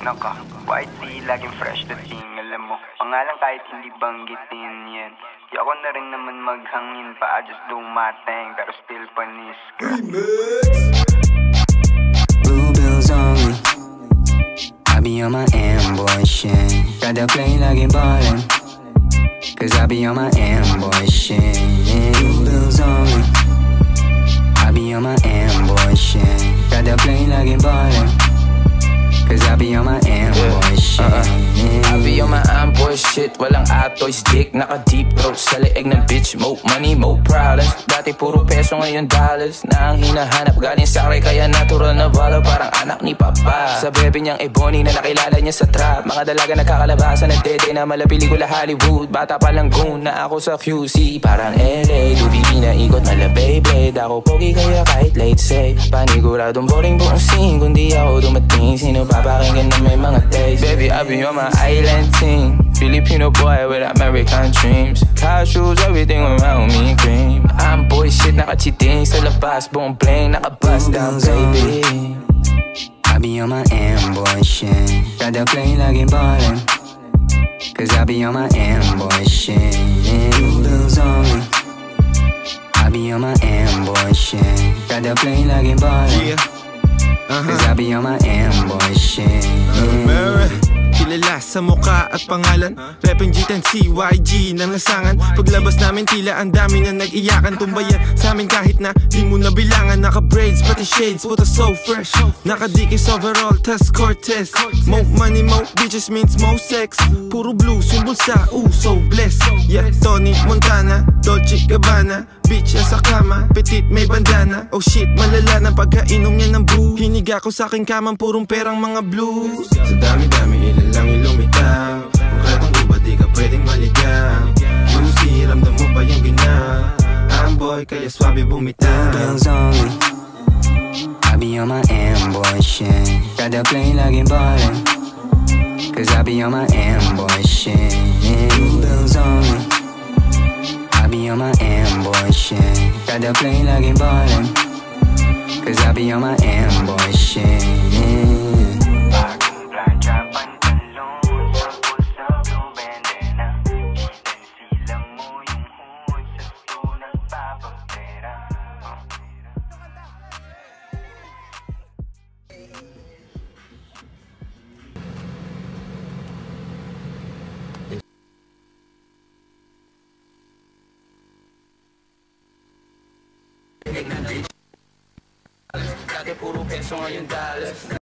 Naka, white tea, laging fresh dating Alam mo, pangalan kahit hindi banggitin yan. Di ako na rin naman maghangin pa just do my thing, pero still panis Blue bills only I be on my amboy shit Gotta play it ballin' Cause I be on my amboy shit Blue bills only I be on my shit Cause I be on my amboy shit. Uh-huh. I shit Walang atoys dick Naka deep throat sa leeg ng bitch Mo. Money, mo problems Dati puro peso ngayon dollars. Na ang hinahanap galing sa akin Kaya natural na bala Parang anak ni papa. Sa bebe niyang ebony na nakilala niya sa trap. Mga dalaga nagkakalabasan ng dede Na mala pelikula Hollywood. Bata pa lang goon na ako sa QC Parang LA Lubibi na ikot mala Beyblade Ako pogi kaya kahit late say. Paniguradong boring buong scene Kundi ako dumating. Sino papakinggan na may mga Baby I be on my island team. Filipino boy with American dreams. Car shoes, everything around me cream I'm boy shit, nakachiting sa labas Buong bling, nakabust down baby. I be on my amboy shit Got the plane like it ballin' Cause I be on my amboy shit Blue bills only I be on my amboy shit Got the plane like it ballin' uh-huh. Cause I be on my amboy shit Mary Kilala sa muka at pangalan. Repeng G10 CYG ng lasangan. Paglabas namin tila ang dami na nag-iyakan. Tumbayan sa amin kahit na di mo nabilangan. Naka braids pati shades puta so fresh. Naka dikis overall tas Cortez. Mo money mo bitches means mo sex. Puro blues yung bulsa ooh so blessed. Yeah Tony Montana Dolce Gabbana. Bitch sa kama Petit may bandana. Oh shit malala na pagkainom niya ng brew Hiniga ko sa aking kamang purong perang mga blues. Sa dami-dami ilan lang Kung katong iba di ka pwedeng maligaw? QC ramdam mo yung I be on my amboy shit. Gotta play it ballin' Cause I be on my amboy shit. Bills only. I be on my amboy shit. Gotta play it ballin' Cause I be on my amboy shit Dati puro peso ngayon dollars